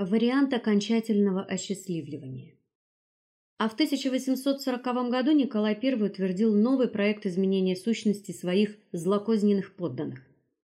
Вариант окончательного осчастливливания. А в 1840 году Николай I утвердил новый проект изменения сущности своих злокозненных подданных.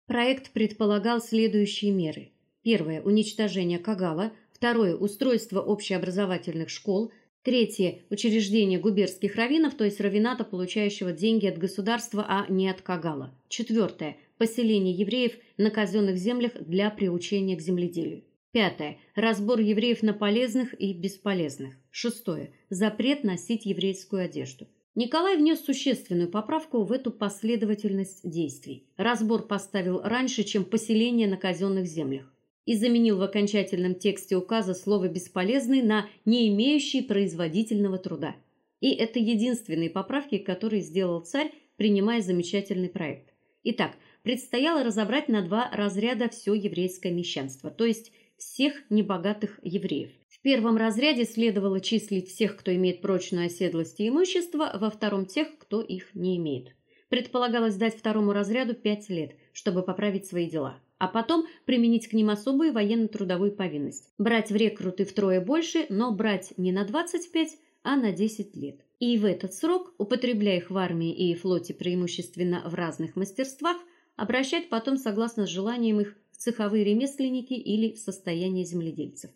Проект предполагал следующие меры: первое уничтожение Кагала, второе устройство общеобразовательных школ, третье учреждение губернских раввинов, то есть раввината, получающего деньги от государства, а не от Кагала. Четвертое поселение евреев на казенных землях для приучения к земледелию. Пятое. Разбор евреев на полезных и бесполезных. Шестое. Запрет носить еврейскую одежду. Николай внес существенную поправку в эту последовательность действий. Разбор поставил раньше, чем поселение на казенных землях, и заменил в окончательном тексте указа слово бесполезный на не имеющий производительного труда. И это единственные поправки, которые сделал царь, принимая замечательный проект. Итак, предстояло разобрать на два разряда все еврейское мещанство, то есть всех небогатых евреев. В первом разряде следовало числить всех, кто имеет прочную оседлость и имущество, во втором тех, кто их не имеет. Предполагалось дать второму разряду пять лет, чтобы поправить свои дела, а потом применить к ним особую военно-трудовую повинность брать в рекруты втрое больше, но брать не на 25, а на 10 лет. И в этот срок, употребляя их в армии и флоте преимущественно в разных мастерствах, обращать потом согласно желаниям их цеховые ремесленники или в состоянии земледельцев.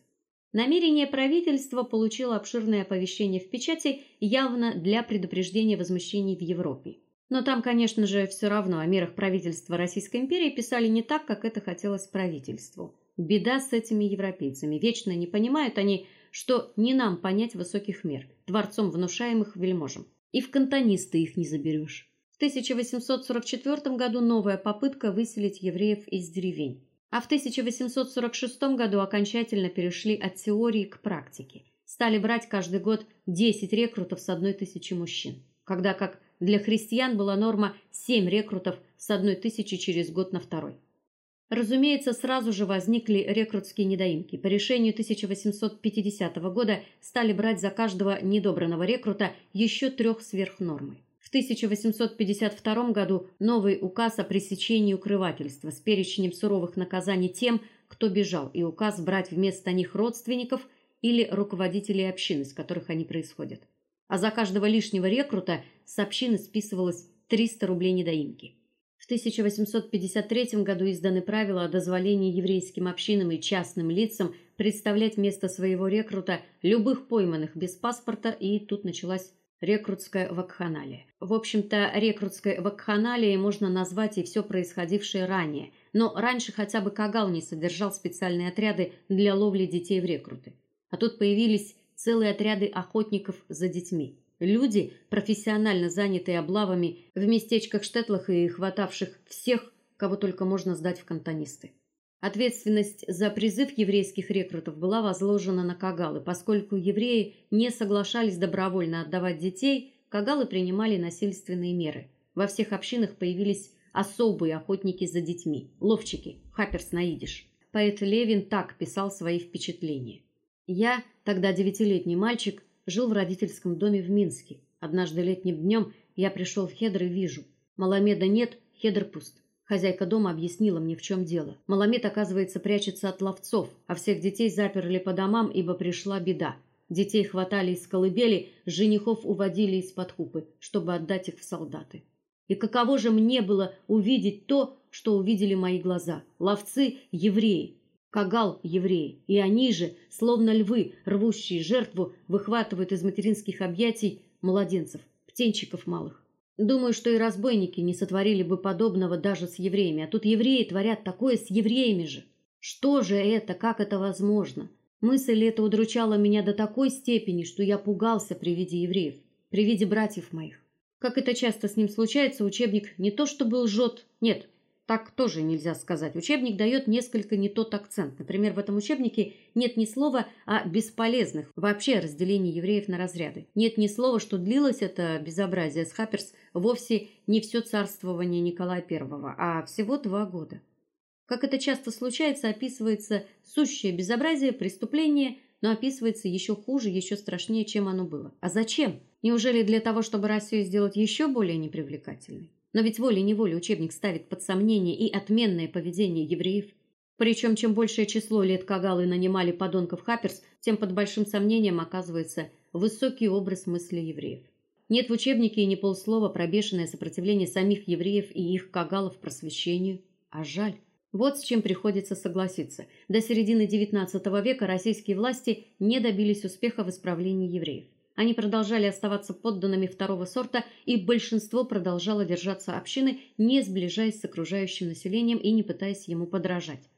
Намерение правительства получило обширное оповещение в печати, явно для предупреждения возмущений в Европе. Но там, конечно же, все равно о мерах правительства Российской империи писали не так, как это хотелось правительству. Беда с этими европейцами, вечно не понимают они, что не нам понять высоких мер, дворцом внушаемых вельможам. И в кантонисты их не заберешь. В 1844 году новая попытка выселить евреев из деревень а в 1846 году окончательно перешли от теории к практике. Стали брать каждый год 10 рекрутов с одной тысячи мужчин, когда как для христиан была норма 7 рекрутов с одной тысячи через год на второй. Разумеется, сразу же возникли рекрутские недоимки. По решению 1850 года стали брать за каждого недобранного рекрута еще трех сверх нормы. 1852 году новый указ о пресечении укрывательства с перечнем суровых наказаний тем, кто бежал, и указ брать вместо них родственников или руководителей общины, с которых они происходят. А за каждого лишнего рекрута с общины списывалось 300 рублей недоимки. В 1853 году изданы правила о дозволении еврейским общинам и частным лицам представлять вместо своего рекрута любых пойманных без паспорта, и тут началась рекрутская вакханалия. В общем-то, рекрутской вакханалией можно назвать и все происходившее ранее, но раньше хотя бы Кагал не содержал специальные отряды для ловли детей в рекруты. А тут появились целые отряды охотников за детьми. Люди, профессионально занятые облавами в местечках Штетлах и хватавших всех, кого только можно сдать в кантонисты. Ответственность за призыв еврейских рекрутов была возложена на кагалы, поскольку евреи не соглашались добровольно отдавать детей, кагалы принимали насильственные меры. Во всех общинах появились особые охотники за детьми, ловчики, хаперс на идиш. Поэт Левин так писал свои впечатления. Я, тогда девятилетний мальчик, жил в родительском доме в Минске. Однажды летним днем я пришел в Хедр и вижу: Маламеда нет, Хедр пуст. Хозяйка дома объяснила мне, в чем дело. Маломет, оказывается, прячется от ловцов, а всех детей заперли по домам, ибо пришла беда. Детей хватали из колыбели, женихов уводили из-под хупы, чтобы отдать их в солдаты. И каково же мне было увидеть то, что увидели мои глаза. Ловцы евреи, Кагал евреи, и они же, словно львы, рвущие жертву, выхватывают из материнских объятий младенцев, птенчиков малых. Думаю, что и разбойники не сотворили бы подобного даже с евреями, а тут евреи творят такое с евреями же. Что же это, как это возможно? Мысль эта удручала меня до такой степени, что я пугался при виде евреев, при виде братьев моих. Как это часто с ним случается, учебник не то чтобы лжет, нет, так тоже нельзя сказать. Учебник дает несколько не тот акцент. Например, в этом учебнике нет ни слова о бесполезных, вообще разделении евреев на разряды. Нет ни слова, что длилось это безобразие с Хаперс вовсе не все царствование Николая I, а всего два года. Как это часто случается, описывается сущее безобразие, преступление, но описывается еще хуже, еще страшнее, чем оно было. А зачем? Неужели для того, чтобы Россию сделать еще более непривлекательной? Но ведь волей-неволей учебник ставит под сомнение и отменное поведение евреев. Причем чем большее число лет кагалы нанимали подонков хаперс, тем под большим сомнением оказывается высокий образ мысли евреев. Нет в учебнике и ни полслова про бешеное сопротивление самих евреев и их кагалов просвещению, а жаль. Вот с чем приходится согласиться. До середины XIX века российские власти не добились успеха в исправлении евреев. Они продолжали оставаться подданными второго сорта, и большинство продолжало держаться общины, не сближаясь с окружающим населением и не пытаясь ему подражать.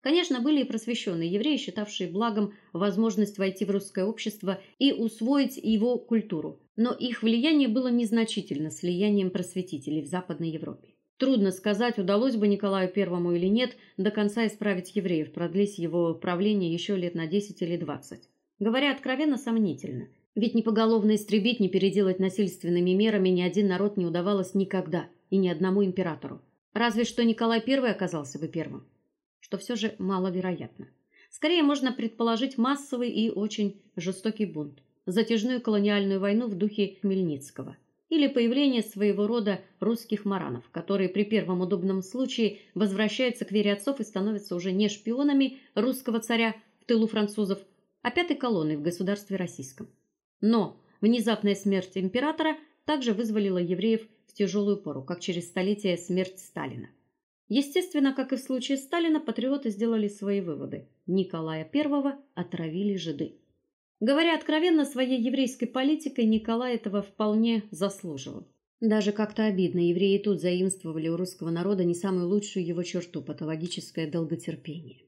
Конечно, были и просвещенные евреи, считавшие благом возможность войти в русское общество и усвоить его культуру, но их влияние было незначительно с влиянием просветителей в Западной Европе. Трудно сказать, удалось бы Николаю I или нет до конца исправить евреев, продлись его правление еще лет на 10 или 20. Говоря откровенно, сомнительно. Ведь ни поголовно истребить, ни переделать насильственными мерами ни один народ не удавалось никогда и ни одному императору. Разве что Николай I оказался бы первым, что все же маловероятно. Скорее можно предположить массовый и очень жестокий бунт, затяжную колониальную войну в духе Хмельницкого или появление своего рода русских маранов, которые при первом удобном случае возвращаются к вере отцов и становятся уже не шпионами русского царя в тылу французов, а пятой колонной в государстве российском. Но внезапная смерть императора также вызволила евреев в тяжелую пору, как через столетия смерть Сталина. Естественно, как и в случае Сталина, патриоты сделали свои выводы. Николая I отравили жиды. Говоря откровенно, своей еврейской политикой Николай этого вполне заслуживал. Даже как-то обидно, евреи тут заимствовали у русского народа не самую лучшую его черту патологическое долготерпение.